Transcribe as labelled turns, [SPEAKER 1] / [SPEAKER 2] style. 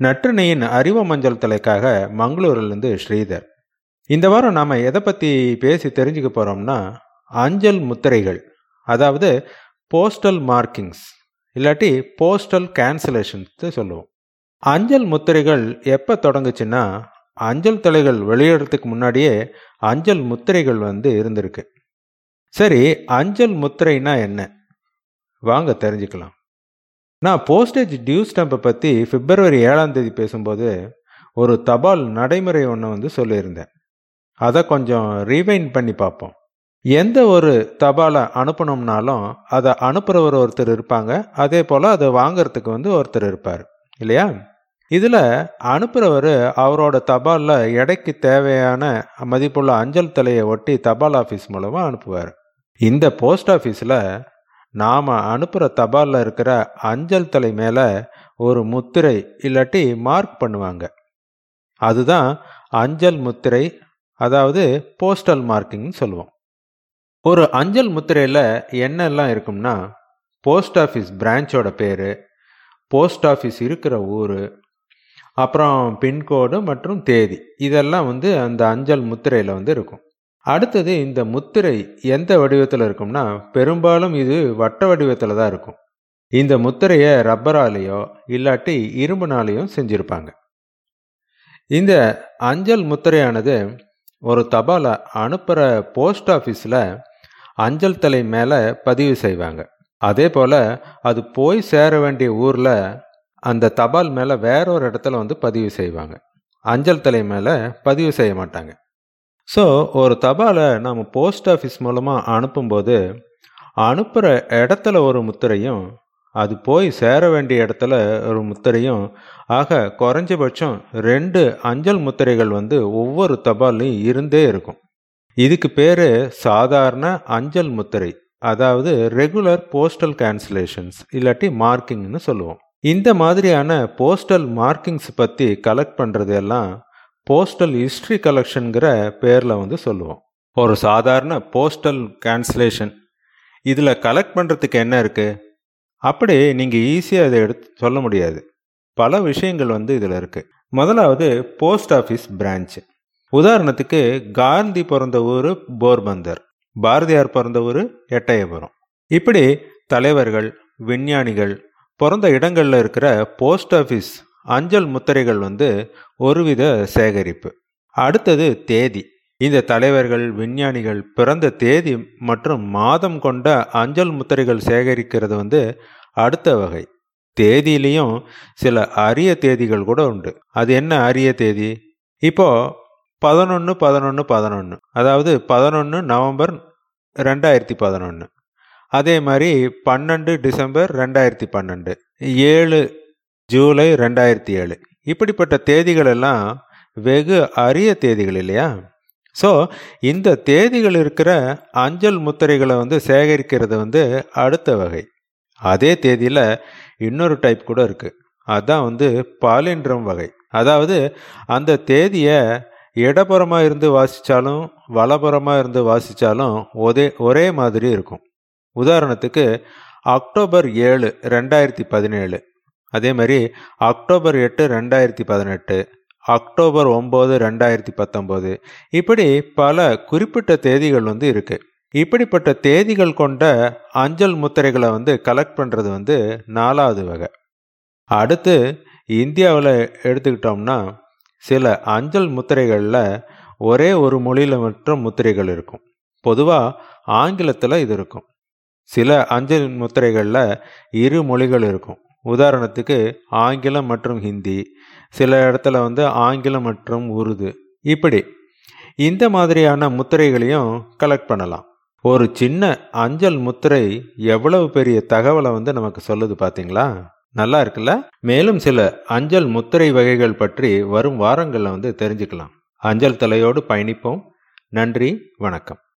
[SPEAKER 1] நற்றினையின் அறிவு மஞ்சள் தலைக்காக மங்களூரிலிருந்து ஸ்ரீதர். இந்த வாரம் நாம் எதை பற்றி பேசி தெரிஞ்சுக்க போகிறோம்னா அஞ்சல் முத்திரைகள் அதாவது போஸ்டல் மார்க்கிங்ஸ் இல்லாட்டி போஸ்டல் கேன்சலேஷன்ஸ் சொல்லுவோம். அஞ்சல் முத்திரைகள் எப்போ தொடங்குச்சுன்னா அஞ்சல் தலைகள் வெளியிடறதுக்கு முன்னாடியே அஞ்சல் முத்திரைகள் வந்து இருந்திருக்கு. சரி அஞ்சல் முத்திரைனா என்ன? வாங்க தெரிஞ்சுக்கலாம். நான் போஸ்டேஜ் டியூ ஸ்டாம்பை பற்றி பிப்ரவரி ஏழாம் தேதி பேசும்போது ஒரு தபால் நடைமுறை ஒன்று வந்து சொல்லியிருந்தேன். அதை கொஞ்சம் ரீவைண்ட் பண்ணி பார்ப்போம். எந்த ஒரு தபாலை அனுப்பணும்னாலும் அதை அனுப்புகிறவர் ஒருத்தர் இருப்பாங்க. அதே போல் அதை வாங்கிறதுக்கு வந்து ஒருத்தர் இருப்பார். இல்லையா? இதில் அனுப்புகிறவர் அவரோட தபாலில் எடைக்கு தேவையான மதிப்புள்ள அஞ்சல் தலையை ஒட்டி தபால் ஆஃபீஸ் மூலமாக அனுப்புவார். இந்த போஸ்ட் ஆஃபீஸில் நாம் அனுப்புகிற தபாலில் இருக்கிற அஞ்சல் தலை மேலே ஒரு முத்திரை இல்லாட்டி மார்க் பண்ணுவாங்க. அதுதான் அஞ்சல் முத்திரை அதாவது போஸ்டல் மார்க்கிங்னு சொல்லுவோம். ஒரு அஞ்சல் முத்திரையில் என்னெல்லாம் இருக்கும்னா போஸ்ட் ஆஃபீஸ் பிரான்ச்சோட பேர் போஸ்ட் ஆஃபீஸ் இருக்கிற ஊர் அப்புறம் பின்கோடு மற்றும் தேதி. இதெல்லாம் வந்து அந்த அஞ்சல் முத்திரையில் வந்து இருக்கும். அடுத்தது இந்த முத்திரை எந்த வடிவத்தில் இருக்கும்னா பெரும்பாலும் இது வட்ட வடிவத்தில் தான் இருக்கும். இந்த முத்திரையை ரப்பராலேயோ இல்லாட்டி இரும்புனாலேயும் செஞ்சுருப்பாங்க. இந்த அஞ்சல் முத்திரையானது ஒரு தபாலை அனுப்புகிற போஸ்ட் ஆஃபீஸில் அஞ்சல் தலை மேலே பதிவு செய்வாங்க. அதே போல் அது போய் சேர வேண்டிய ஊரில் அந்த தபால் மேலே வேற ஒரு இடத்துல வந்து பதிவு செய்வாங்க. அஞ்சல் தலை மேலே பதிவு செய்ய மாட்டாங்க. ஸோ ஒரு தபாலை நம்ம போஸ்ட் ஆஃபீஸ் மூலமாக அனுப்பும்போது அனுப்புகிற இடத்துல ஒரு முத்திரையும் அது போய் சேர வேண்டிய இடத்துல ஒரு முத்திரையும் ஆக குறைஞ்சபட்சம் ரெண்டு அஞ்சல் முத்திரைகள் வந்து ஒவ்வொரு தபாலையும் இருந்தே இருக்கும். இதுக்கு பேர் சாதாரண அஞ்சல் முத்திரை. அதாவது ரெகுலர் போஸ்டல் கேன்சலேஷன்ஸ் இல்லாட்டி மார்க்கிங்னு சொல்லுவோம். இந்த மாதிரியான போஸ்டல் மார்க்கிங்ஸ் பற்றி கலெக்ட் பண்ணுறது எல்லாம் போஸ்டல் ஹிஸ்ட்ரி கலெக்ஷனுங்கிற பேரில் வந்து சொல்லுவோம். ஒரு சாதாரண போஸ்டல் கேன்சலேஷன் இதில் கலெக்ட் பண்ணுறதுக்கு என்ன இருக்குது அப்படி நீங்கள் ஈஸியாக அதை எடுத்து சொல்ல முடியாது. பல விஷயங்கள் வந்து இதில் இருக்குது முதலாவது போஸ்ட் ஆஃபீஸ் பிரான்ச்சு உதாரணத்துக்கு காந்தி பிறந்த ஊர் போர்பந்தர். பாரதியார் பிறந்த ஊர் எட்டயபுரம். இப்படி தலைவர்கள் விஞ்ஞானிகள் பிறந்த இடங்களில் இருக்கிற போஸ்ட் ஆஃபீஸ் அஞ்சல் முத்திரைகள் வந்து ஒருவித சேகரிப்பு. அடுத்தது தேதி. இந்த தலைவர்கள் விஞ்ஞானிகள் பிறந்த தேதி மற்றும் மாதம் கொண்ட அஞ்சல் முத்திரைகள் சேகரிக்கிறது வந்து அடுத்த வகை. தேதியிலையும் சில அரிய தேதிகள் கூட உண்டு. அது என்ன அரிய தேதி? இப்போ பதினொன்று பதினொன்று பதினொன்று அதாவது பதினொன்று நவம்பர் ரெண்டாயிரத்தி பதினொன்று அதே மாதிரி பன்னெண்டு டிசம்பர் ரெண்டாயிரத்தி பன்னெண்டு. ஏழு ஜூலை ரெண்டாயிரத்தி ஏழு. இப்படிப்பட்ட தேதிகள் எல்லாம் வெகு அரிய தேதிகள் இல்லையா? ஸோ இந்த தேதிகள் இருக்கிற அஞ்சல் முத்திரைகளை வந்து சேகரிக்கிறது வந்து அடுத்த வகை. அதே தேதியில் இன்னொரு டைப் கூட இருக்குது அதுதான் வந்து பாலின்றம் வகை. அதாவது அந்த தேதியை இடப்புறமாக இருந்து வாசித்தாலும் வலப்புறமாக இருந்து வாசித்தாலும் ஒரே ஒரே மாதிரி இருக்கும். உதாரணத்துக்கு அக்டோபர் ஏழு ரெண்டாயிரத்தி பதினேழு. அதே மாதிரி அக்டோபர் எட்டு ரெண்டாயிரத்தி பதினெட்டு அக்டோபர் ஒம்பது ரெண்டாயிரத்தி பத்தொம்போது இப்படி பல குறிப்பிட்ட தேதிகள் வந்து இருக்குது இப்படிப்பட்ட தேதிகள் கொண்ட அஞ்சல் முத்திரைகளை வந்து கலெக்ட் பண்ணுறது வந்து நாலாவது வகை. அடுத்து இந்தியாவில் எடுத்துக்கிட்டோம்னா சில அஞ்சல் முத்திரைகளில் ஒரே ஒரு மொழியில் மற்றும் முத்திரைகள் இருக்கும். பொதுவாக ஆங்கிலத்தில் இது இருக்கும். சில அஞ்சல் முத்திரைகளில் இரு மொழிகள் இருக்கும். உதாரணத்துக்கு ஆங்கிலம் மற்றும் ஹிந்தி. சில இடத்துல வந்து ஆங்கிலம் மற்றும் உருது. இப்படி இந்த மாதிரியான முத்திரைகளையும் கலெக்ட் பண்ணலாம். ஒரு சின்ன அஞ்சல் முத்திரை எவ்வளவு பெரிய தகவலை வந்து நமக்கு சொல்லுது பார்த்தீங்களா நல்லா இருக்குல்ல? மேலும் சில அஞ்சல் முத்திரை வகைகள் பற்றி வரும் வாரங்களில் வந்து தெரிஞ்சுக்கலாம். அஞ்சல் தலையோடு பயணிப்போம். நன்றி வணக்கம்.